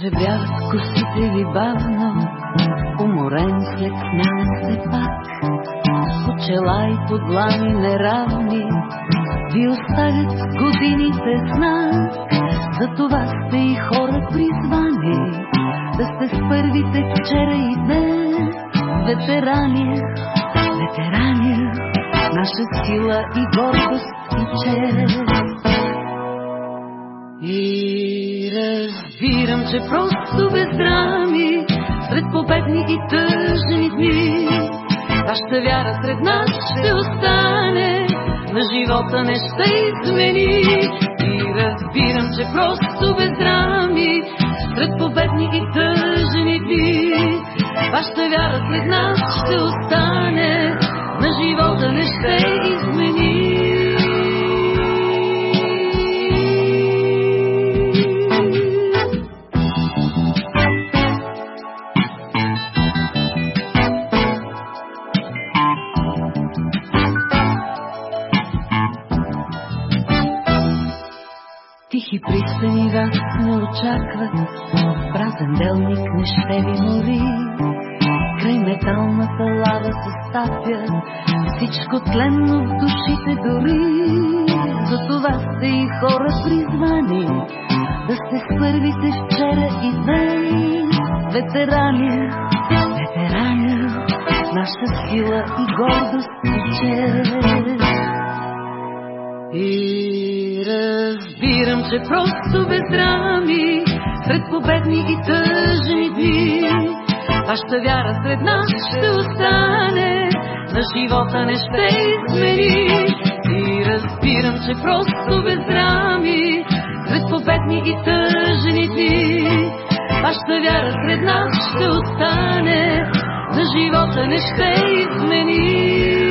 събряват косите ви бавно, уморен след смяна пак. По чела и по длани неравни ви оставят годините знак. За това сте и хора призвани, да сте с първите вчера и днес. Ветерани, ветерани, наша сила и гордост и чест. И разбирам, че просто бездрами сред победни и тъжни дни. Вашата вяра сред нас ще остане, на живота не ще измени. И разбирам, че просто бездрами сред победни и тъжни дни. Вашата вяра сред нас ще остане, на живота не ще Тихи пристани вас не очакват, празен делник не ще ви мори. Край металната лава се стапя, всичко тленно в душите дори. За това сте и хора призвани, да сте с първите вчера и днес. Ветерани, ветерани, наша сила и гордост чест. И разбирам, че просто бездрами сред победни и тъжни дни. Вашата вяра сред нас ще остане, на живота не ще измени. И разбирам, че просто бездрами сред победни и тъжни дни. Вашата вяра сред нас ще остане, на живота не ще измени.